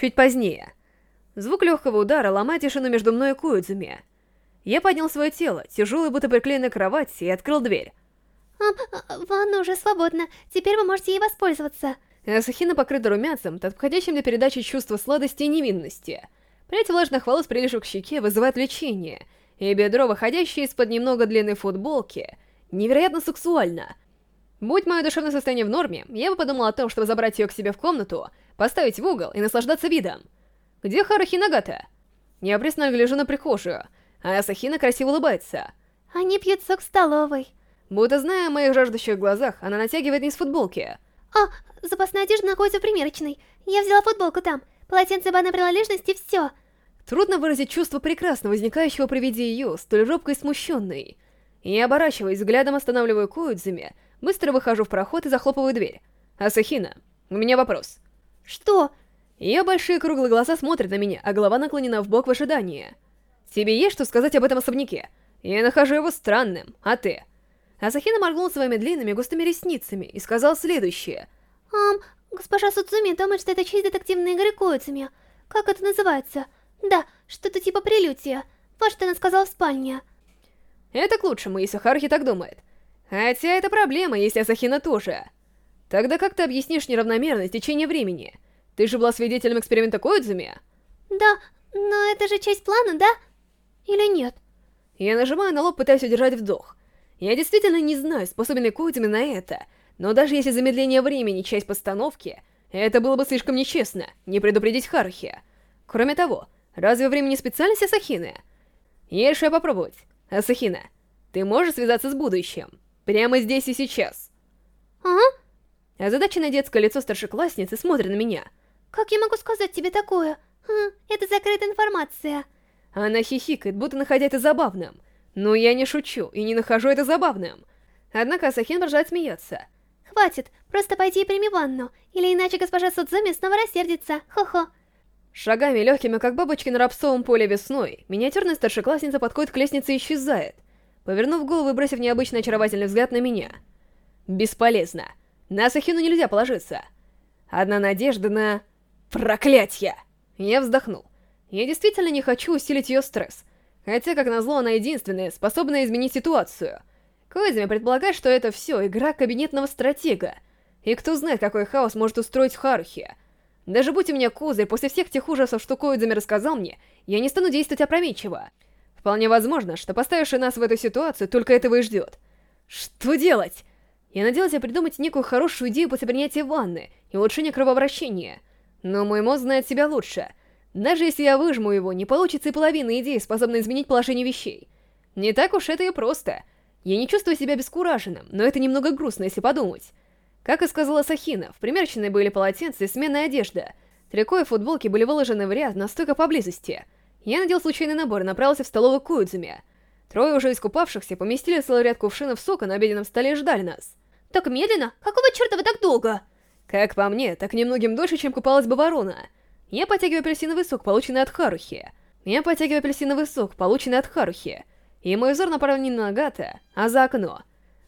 Чуть позднее. Звук легкого удара ломает тишину между мной и Куидзуми. Я поднял свое тело, тяжелое, будто приклеенное к кровати, и открыл дверь. А, ванна уже свободна, теперь вы можете ей воспользоваться. Асахина покрыта румянцем, так входящим для передачи чувства сладости и невинности. Прядь влажных волос, прилежу к щеке, вызывает влечение, и бедро, выходящее из-под немного длинной футболки, невероятно сексуально. Будь мое душевное состояние в норме, я бы подумал о том, чтобы забрать ее к себе в комнату, поставить в угол и наслаждаться видом. Где Харухи Нагата? Я пристально гляжу на прихожую, а Асахина красиво улыбается. Они пьют сок в столовой. Будто зная о моих жаждущих глазах, она натягивает низ футболки. А, запасная одежда находится в примерочной. Я взяла футболку там. Полотенце, банная принадлежность и все. Трудно выразить чувство прекрасно возникающего при виде ее, столь робкой и смущенной. Я оборачиваясь, взглядом останавливаю Коидзуми, быстро выхожу в проход и захлопываю дверь. Асахина, у меня вопрос. Что? Ее большие круглые глаза смотрят на меня, а голова наклонена в бок в ожидании. Тебе есть что сказать об этом особняке? Я нахожу его странным, а ты? Асахина моргнул своими длинными густыми ресницами и сказал следующее. «Ам, госпожа Судзуми думает, что это часть детективной игры Коидзуми. Как это называется? Да, что-то типа прелюдия. Вот что она сказала в спальне». Это к лучшему, если Харухи так думает. Хотя это проблема, если Асахина тоже. Тогда как ты объяснишь неравномерность течения времени? Ты же была свидетелем эксперимента Коидзуми? Да, но это же часть плана, да? Или нет? Я нажимаю на лоб, пытаясь удержать вдох. Я действительно не знаю, способен ли Коидзуми на это, но даже если замедление времени — часть постановки, это было бы слишком нечестно, не предупредить Харухи. Кроме того, разве время не специальность Асахины? Я решаю попробовать. Асахина, ты можешь связаться с будущим? Прямо здесь и сейчас. А? Озадаченное детское лицо старшеклассницы смотрит на меня. Как я могу сказать тебе такое? Хм, это закрытая информация. Она хихикает, будто находя это забавным. Но я не шучу и не нахожу это забавным. Однако Асахин продолжает смеяться. Хватит, просто пойди и прими ванну, или иначе госпожа Судзуми снова рассердится, хо-хо. Шагами легкими, как бабочки на рапсовом поле весной, миниатюрная старшеклассница подходит к лестнице и исчезает, повернув голову и бросив необычный очаровательный взгляд на меня. Бесполезно. На Асахину нельзя положиться. Одна надежда на... Проклятье! Я вздохнул. Я действительно не хочу усилить ее стресс. Хотя, как назло, она единственная, способная изменить ситуацию. Коизми предполагает, что это все игра кабинетного стратега. И кто знает, какой хаос может устроить Харухи. Даже будь у меня козырь, после всех тех ужасов, что Коидзами рассказал мне, я не стану действовать опрометчиво. Вполне возможно, что поставивший нас в эту ситуацию только этого и ждет. Что делать? Я надеялся придумать некую хорошую идею после принятия ванны и улучшения кровообращения. Но мой мозг знает себя лучше — даже если я выжму его, не получится и половины идей, способной изменить положение вещей. Не так уж это и просто. Я не чувствую себя бескураженным, но это немного грустно, если подумать. Как и сказала Сахина, в примерочной были полотенца и сменная одежда. Трико и футболки были выложены в ряд на стойках поблизости. Я надел случайный набор и направился в столовую Куидзуми. Трое уже искупавшихся поместили целый ряд кувшинов сока на обеденном столе и ждали нас. Так медленно? Какого черта вы так долго? Как по мне, так немногим дольше, чем купалась бы ворона. Я потягиваю апельсиновый сок, полученный от Харухи. Я потягиваю апельсиновый сок, полученный от Харухи. И мой взор направлен не на Агата, а за окно.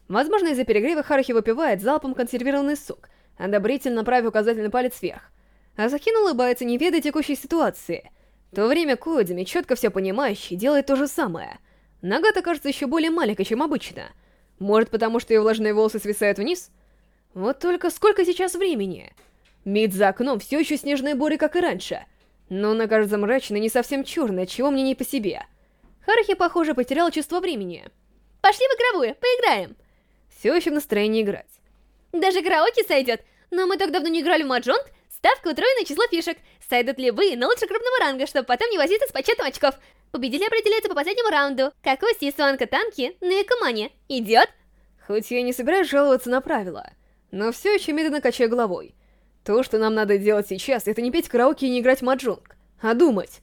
Возможно, из-за перегрева Харухи выпивает залпом консервированный сок, одобрительно направив указательный палец вверх. Азахин улыбается, не ведая текущей ситуации. В то время Коидзами, четко все понимающий, делает то же самое. Нагата кажется еще более маленькой, чем обычно. Может, потому что ее влажные волосы свисают вниз? Вот только сколько сейчас времени? Мид за окном все еще снежная буря, как и раньше. Но она кажется мрачной не совсем черной, чего мне не по себе. Харахи, похоже, потеряла чувство времени. Пошли в игровую, поиграем. Все еще в настроении играть. Даже караоке сойдет. Но мы так давно не играли в маджонг. Ставка утроенное число фишек. Сойдут ли вы на лучше крупного ранга, чтобы потом не возиться с почетом очков. Победитель определяется по последнему раунду. Как Оси, Суанка, Танки, и Камани. Идет? Хоть я не собираюсь жаловаться на правила, но все еще медленно качаю головой. То, что нам надо делать сейчас, это не петь караоке и не играть в маджонг, а думать.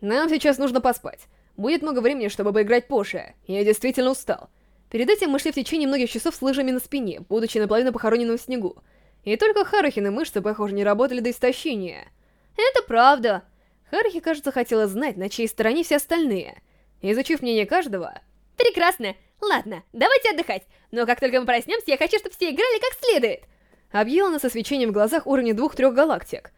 Нам сейчас нужно поспать. Будет много времени, чтобы поиграть позже. Я действительно устал. Перед этим мы шли в течение многих часов с лыжами на спине, будучи наполовину похороненным в снегу. И только Харахины мышцы, похоже, не работали до истощения. Это правда. Харахи, кажется, хотела знать, на чьей стороне все остальные. Изучив мнение каждого... Прекрасно. Ладно, давайте отдыхать. Но как только мы проснемся, я хочу, чтобы все играли как следует. Объела она со свечением в глазах уровня двух-трех галактик.